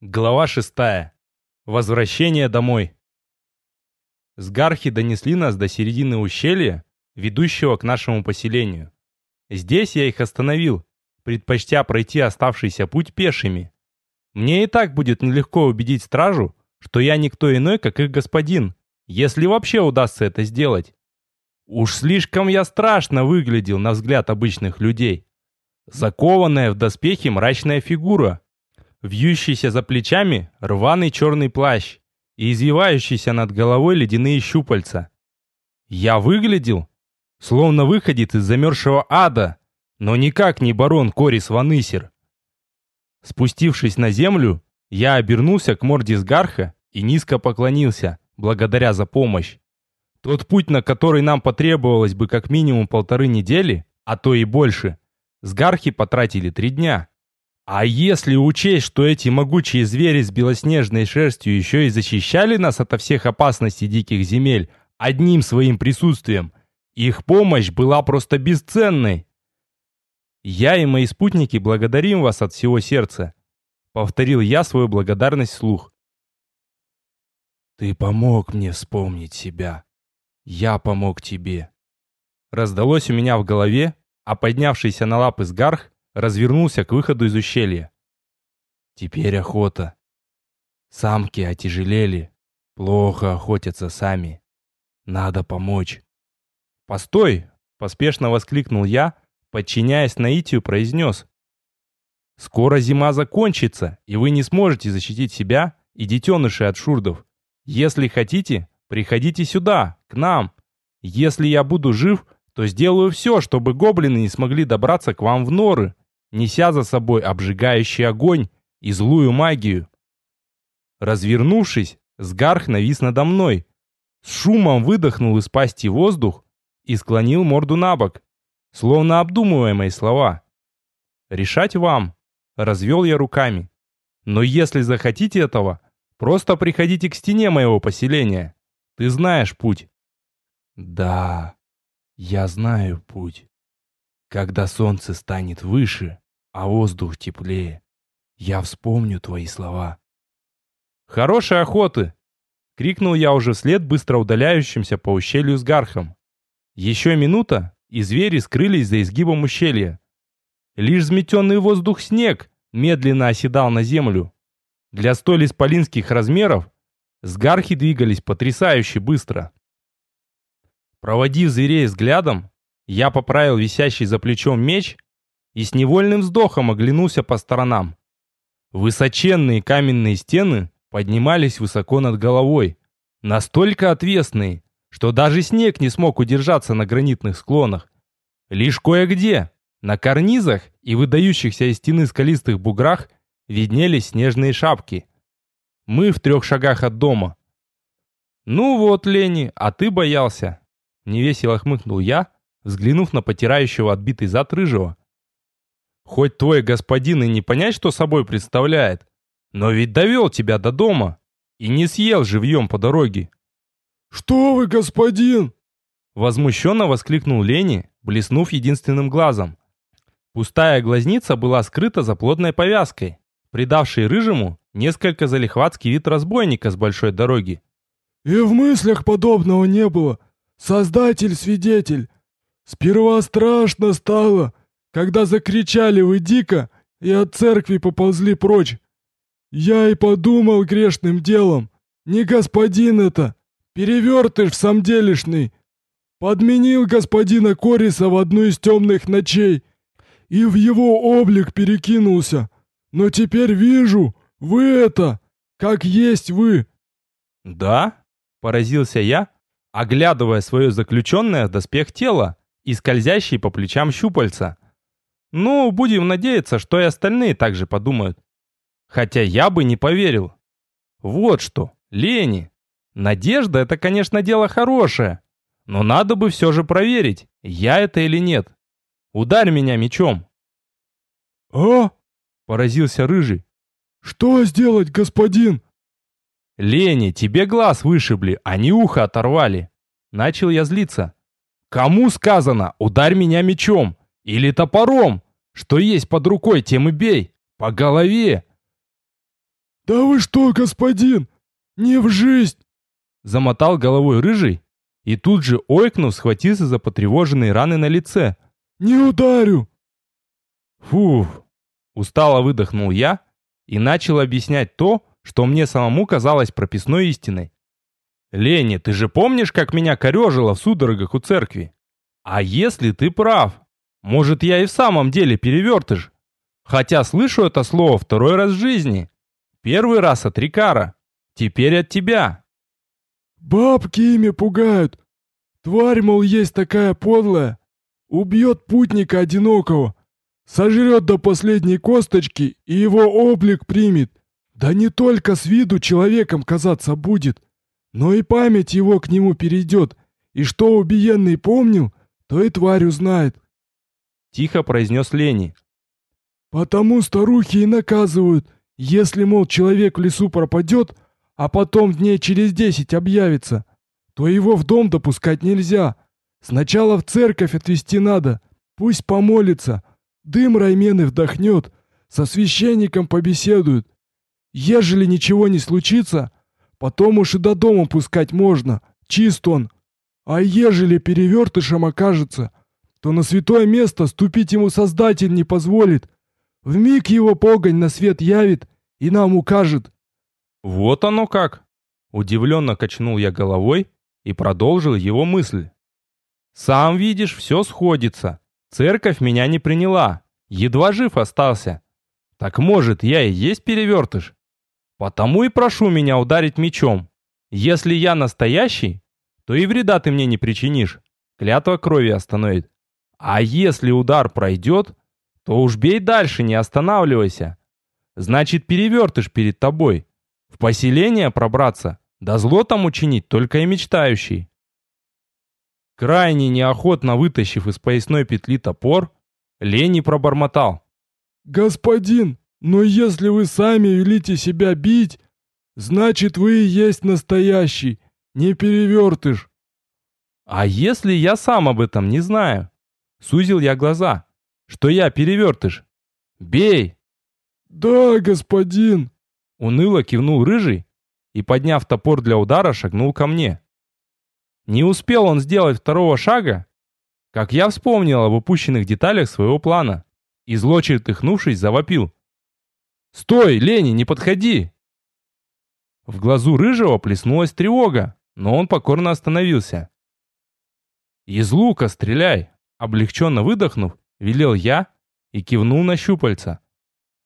Глава шестая. Возвращение домой. Сгархи донесли нас до середины ущелья, ведущего к нашему поселению. Здесь я их остановил, предпочтя пройти оставшийся путь пешими. Мне и так будет нелегко убедить стражу, что я никто иной, как их господин, если вообще удастся это сделать. Уж слишком я страшно выглядел на взгляд обычных людей. Закованная в доспехи мрачная фигура, вьющийся за плечами рваный черный плащ и извивающийся над головой ледяные щупальца. Я выглядел, словно выходит из замерзшего ада, но никак не барон Корис Ванысер. Спустившись на землю, я обернулся к морде Сгарха и низко поклонился, благодаря за помощь. Тот путь, на который нам потребовалось бы как минимум полторы недели, а то и больше, Сгархи потратили три дня. А если учесть, что эти могучие звери с белоснежной шерстью еще и защищали нас ото всех опасностей диких земель одним своим присутствием, их помощь была просто бесценной. Я и мои спутники благодарим вас от всего сердца. Повторил я свою благодарность вслух. Ты помог мне вспомнить себя. Я помог тебе. Раздалось у меня в голове, а поднявшийся на лапы сгарх развернулся к выходу из ущелья. Теперь охота. Самки отяжелели, плохо охотятся сами. Надо помочь. «Постой!» — поспешно воскликнул я, подчиняясь наитию, произнес. «Скоро зима закончится, и вы не сможете защитить себя и детенышей от шурдов. Если хотите, приходите сюда, к нам. Если я буду жив, то сделаю все, чтобы гоблины не смогли добраться к вам в норы неся за собой обжигающий огонь и злую магию. Развернувшись, Сгарх навис надо мной, с шумом выдохнул из пасти воздух и склонил морду на бок, словно обдумывая мои слова. «Решать вам», — развел я руками. «Но если захотите этого, просто приходите к стене моего поселения. Ты знаешь путь». «Да, я знаю путь». Когда солнце станет выше, а воздух теплее, я вспомню твои слова. «Хорошей охоты!» — крикнул я уже вслед быстро удаляющимся по ущелью с гархом. Еще минута, и звери скрылись за изгибом ущелья. Лишь взметенный воздух снег медленно оседал на землю. Для столь исполинских размеров сгархи двигались потрясающе быстро. Проводив зверей взглядом, я поправил висящий за плечом меч и с невольным вздохом оглянулся по сторонам. Высоченные каменные стены поднимались высоко над головой, настолько отвесные, что даже снег не смог удержаться на гранитных склонах. Лишь кое-где, на карнизах и выдающихся из стены скалистых буграх, виднелись снежные шапки. Мы в трех шагах от дома. «Ну вот, Лени, а ты боялся!» Невесело хмыкнул я, взглянув на потирающего отбитый зад рыжего. «Хоть твой господин и не понять, что собой представляет, но ведь довел тебя до дома и не съел живьем по дороге». «Что вы, господин?» Возмущенно воскликнул Лени, блеснув единственным глазом. Пустая глазница была скрыта за плотной повязкой, придавшей рыжему несколько залихватский вид разбойника с большой дороги. «И в мыслях подобного не было. Создатель свидетель. Сперва страшно стало, когда закричали вы дико и от церкви поползли прочь. Я и подумал грешным делом, не господин это, перевертыш самделишный. Подменил господина Кориса в одну из темных ночей и в его облик перекинулся. Но теперь вижу, вы это, как есть вы. Да? Поразился я, оглядывая свое заключенное в доспех тело и скользящие по плечам щупальца. Ну, будем надеяться, что и остальные также подумают. Хотя я бы не поверил. Вот что, Лени, надежда это, конечно, дело хорошее, но надо бы все же проверить, я это или нет. Ударь меня мечом. «А?» — поразился Рыжий. «Что сделать, господин?» «Лени, тебе глаз вышибли, а не ухо оторвали!» Начал я злиться. Кому сказано «ударь меня мечом» или топором? Что есть под рукой, тем и бей. По голове. «Да вы что, господин? Не в жизнь!» Замотал головой рыжий и тут же, ойкнув, схватился за потревоженные раны на лице. «Не ударю!» Фух, устало выдохнул я и начал объяснять то, что мне самому казалось прописной истиной. «Лени, ты же помнишь, как меня корежило в судорогах у церкви? А если ты прав? Может, я и в самом деле перевертыш? Хотя слышу это слово второй раз в жизни. Первый раз от Рикара, теперь от тебя». «Бабки ими пугают. Тварь, мол, есть такая подлая. Убьет путника одинокого, сожрет до последней косточки и его облик примет. Да не только с виду человеком казаться будет, но и память его к нему перейдет, и что убиенный помнил, то и тварь узнает. Тихо произнес Лени. Потому старухи и наказывают, если, мол, человек в лесу пропадет, а потом дней через десять объявится, то его в дом допускать нельзя. Сначала в церковь отвезти надо, пусть помолится, дым раймены вдохнет, со священником побеседует, Ежели ничего не случится, потом уж и до дома пускать можно, чист он. А ежели перевертышем окажется, то на святое место ступить ему Создатель не позволит. В миг его погонь на свет явит и нам укажет. Вот оно как! Удивленно качнул я головой и продолжил его мысль. Сам видишь, все сходится. Церковь меня не приняла, едва жив остался. Так может, я и есть перевертыш? Потому и прошу меня ударить мечом. Если я настоящий, то и вреда ты мне не причинишь. Клятва крови остановит. А если удар пройдет, то уж бей дальше, не останавливайся. Значит, перевертыш перед тобой. В поселение пробраться, да зло там учинить только и мечтающий. Крайне неохотно вытащив из поясной петли топор, Лени пробормотал. «Господин, но если вы сами велите себя бить, значит вы и есть настоящий, не перевертыш. А если я сам об этом не знаю? Сузил я глаза, что я перевертыш. Бей! Да, господин. Уныло кивнул рыжий и, подняв топор для удара, шагнул ко мне. Не успел он сделать второго шага, как я вспомнил об упущенных деталях своего плана и, зло чертыхнувшись, завопил. «Стой, Лени, не подходи!» В глазу Рыжего плеснулась тревога, но он покорно остановился. «Из лука стреляй!» Облегченно выдохнув, велел я и кивнул на щупальца.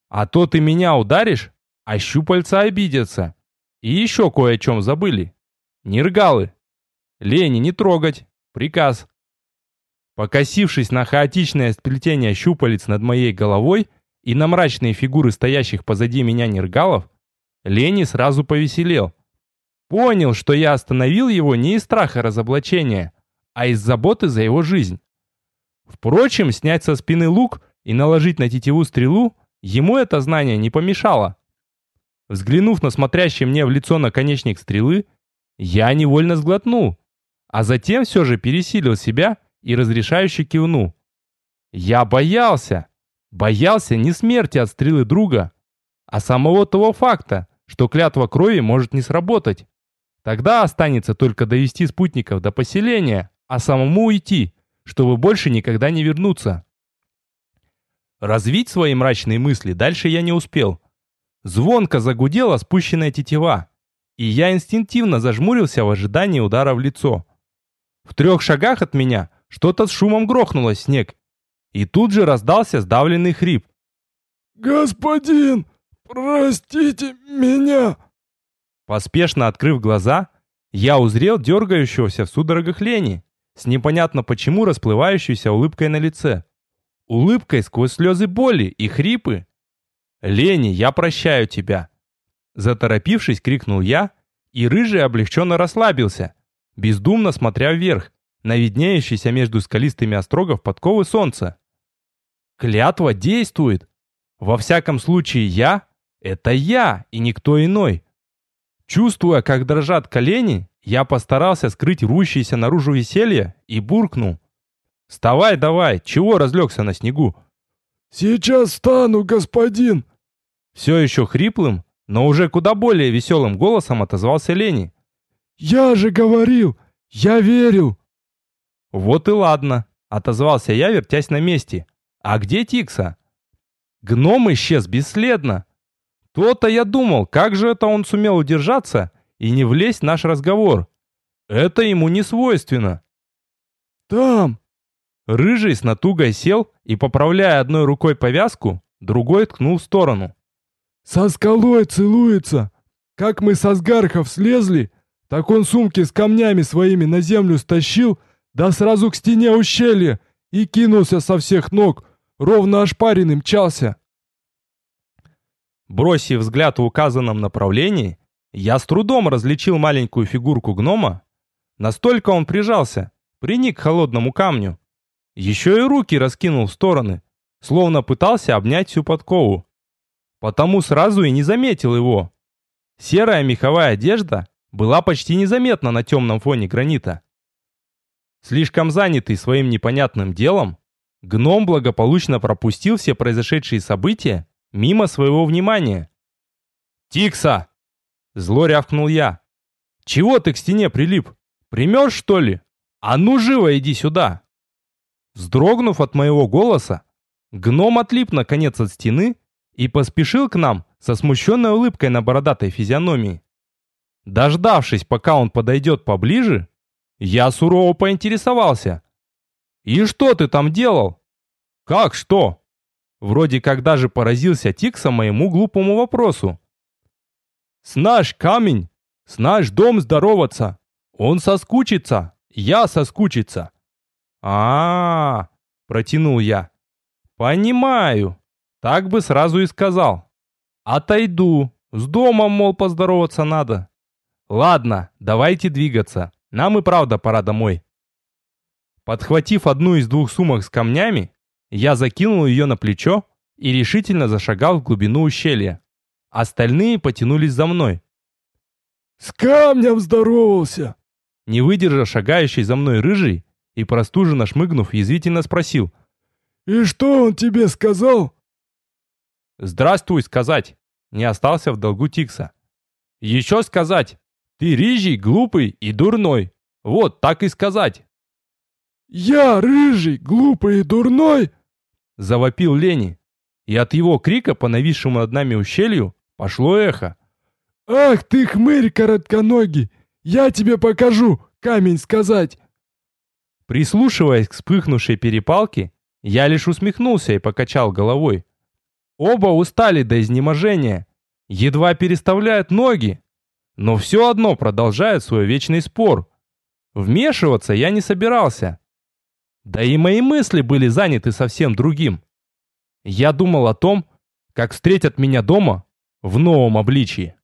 «А то ты меня ударишь, а щупальца обидятся. И еще кое о чем забыли. Нергалы. Лени не трогать. Приказ». Покосившись на хаотичное сплетение щупалец над моей головой, и на мрачные фигуры стоящих позади меня нергалов, Лени сразу повеселел. Понял, что я остановил его не из страха разоблачения, а из заботы за его жизнь. Впрочем, снять со спины лук и наложить на тетиву стрелу ему это знание не помешало. Взглянув на смотрящий мне в лицо наконечник стрелы, я невольно сглотнул, а затем все же пересилил себя и разрешающе кивнул. Я боялся, Боялся не смерти от стрелы друга, а самого того факта, что клятва крови может не сработать. Тогда останется только довести спутников до поселения, а самому уйти, чтобы больше никогда не вернуться. Развить свои мрачные мысли дальше я не успел. Звонко загудела спущенная тетива, и я инстинктивно зажмурился в ожидании удара в лицо. В трех шагах от меня что-то с шумом грохнуло снег, и тут же раздался сдавленный хрип. «Господин, простите меня!» Поспешно открыв глаза, я узрел дергающегося в судорогах Лени с непонятно почему расплывающейся улыбкой на лице. Улыбкой сквозь слезы боли и хрипы. «Лени, я прощаю тебя!» Заторопившись, крикнул я, и рыжий облегченно расслабился, бездумно смотря вверх, на виднеющийся между скалистыми острогов подковы солнца. Клятва действует. Во всяком случае, я — это я и никто иной. Чувствуя, как дрожат колени, я постарался скрыть рвущееся наружу веселье и буркнул. «Вставай давай, чего разлегся на снегу?» «Сейчас встану, господин!» Все еще хриплым, Но уже куда более веселым голосом отозвался Лени. «Я же говорил! Я верил!» «Вот и ладно», — отозвался я, вертясь на месте. «А где Тикса?» Гном исчез бесследно. То-то я думал, как же это он сумел удержаться и не влезть в наш разговор. Это ему не свойственно. «Там!» Рыжий с натугой сел и, поправляя одной рукой повязку, другой ткнул в сторону. «Со скалой целуется! Как мы со сгархов слезли, так он сумки с камнями своими на землю стащил, да сразу к стене ущелья и кинулся со всех ног, ровно ошпаренным мчался». Бросив взгляд в указанном направлении, я с трудом различил маленькую фигурку гнома. Настолько он прижался, приник к холодному камню. Еще и руки раскинул в стороны, словно пытался обнять всю подкову. Потому сразу и не заметил его. Серая меховая одежда была почти незаметна на темном фоне гранита. Слишком занятый своим непонятным делом, гном благополучно пропустил все произошедшие события мимо своего внимания. «Тикса!» Зло рявкнул я. «Чего ты к стене прилип? Примешь, что ли? А ну живо иди сюда!» Вздрогнув от моего голоса, гном отлип наконец от стены и поспешил к нам со смущенной улыбкой на бородатой физиономии. Дождавшись, пока он подойдет поближе, я сурово поинтересовался. «И что ты там делал?» «Как что?» Вроде как даже поразился Тикса моему глупому вопросу. «С наш камень, с наш дом здороваться. Он соскучится, я соскучится». А, -а, -а протянул я. «Понимаю. Так бы сразу и сказал. Отойду. С домом, мол, поздороваться надо. Ладно, давайте двигаться. Нам и правда пора домой». Подхватив одну из двух сумок с камнями, я закинул ее на плечо и решительно зашагал в глубину ущелья. Остальные потянулись за мной. «С камнем здоровался!» Не выдержав шагающий за мной рыжий и простуженно шмыгнув, язвительно спросил. «И что он тебе сказал?» «Здравствуй, сказать!» Не остался в долгу Тикса. «Еще сказать! Ты рыжий, глупый и дурной! Вот так и сказать!» «Я рыжий, глупый и дурной?» Завопил Лени. И от его крика по нависшему над нами ущелью пошло эхо. «Ах ты, хмырь коротконогий! Я тебе покажу, камень сказать!» Прислушиваясь к вспыхнувшей перепалке, я лишь усмехнулся и покачал головой. Оба устали до изнеможения, едва переставляют ноги, но все одно продолжают свой вечный спор. Вмешиваться я не собирался. Да и мои мысли были заняты совсем другим. Я думал о том, как встретят меня дома в новом обличии.